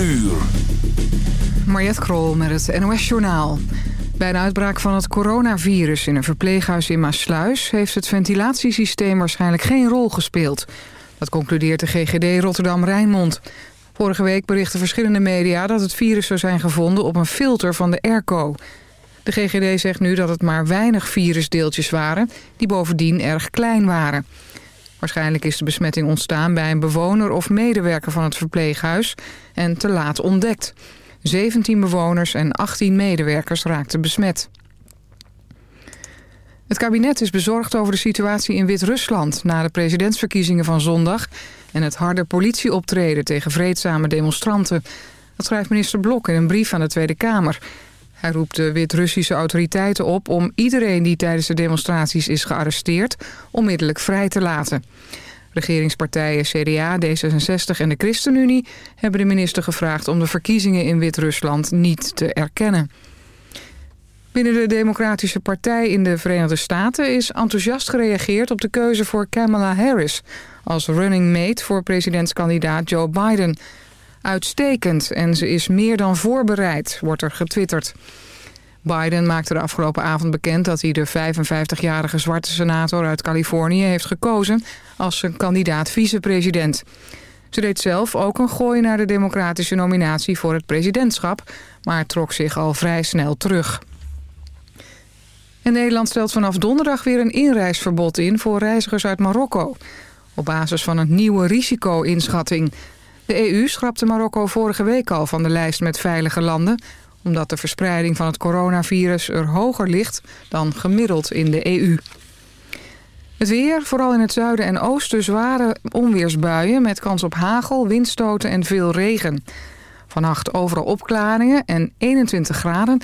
uur. Krol met het NOS Journaal. Bij de uitbraak van het coronavirus in een verpleeghuis in Maasluis... heeft het ventilatiesysteem waarschijnlijk geen rol gespeeld. Dat concludeert de GGD Rotterdam-Rijnmond. Vorige week berichten verschillende media dat het virus zou zijn gevonden... op een filter van de airco. De GGD zegt nu dat het maar weinig virusdeeltjes waren... die bovendien erg klein waren. Waarschijnlijk is de besmetting ontstaan bij een bewoner of medewerker van het verpleeghuis... en te laat ontdekt... 17 bewoners en 18 medewerkers raakten besmet. Het kabinet is bezorgd over de situatie in Wit-Rusland... na de presidentsverkiezingen van zondag... en het harde politieoptreden tegen vreedzame demonstranten. Dat schrijft minister Blok in een brief aan de Tweede Kamer. Hij roept de Wit-Russische autoriteiten op... om iedereen die tijdens de demonstraties is gearresteerd... onmiddellijk vrij te laten. Regeringspartijen CDA, D66 en de ChristenUnie hebben de minister gevraagd om de verkiezingen in Wit-Rusland niet te erkennen. Binnen de Democratische Partij in de Verenigde Staten is enthousiast gereageerd op de keuze voor Kamala Harris als running mate voor presidentskandidaat Joe Biden. Uitstekend en ze is meer dan voorbereid, wordt er getwitterd. Biden maakte de afgelopen avond bekend dat hij de 55-jarige zwarte senator uit Californië heeft gekozen als zijn kandidaat vicepresident. Ze deed zelf ook een gooi naar de democratische nominatie voor het presidentschap, maar trok zich al vrij snel terug. En Nederland stelt vanaf donderdag weer een inreisverbod in voor reizigers uit Marokko. Op basis van een nieuwe risico-inschatting. De EU schrapte Marokko vorige week al van de lijst met veilige landen omdat de verspreiding van het coronavirus er hoger ligt dan gemiddeld in de EU. Het weer, vooral in het zuiden en oosten, zware onweersbuien... met kans op hagel, windstoten en veel regen. Vannacht overal opklaringen en 21 graden.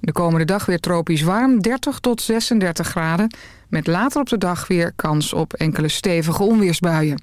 De komende dag weer tropisch warm, 30 tot 36 graden... met later op de dag weer kans op enkele stevige onweersbuien.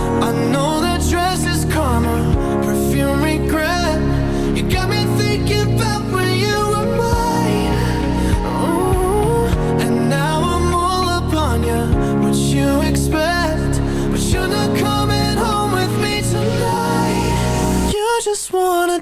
just wanna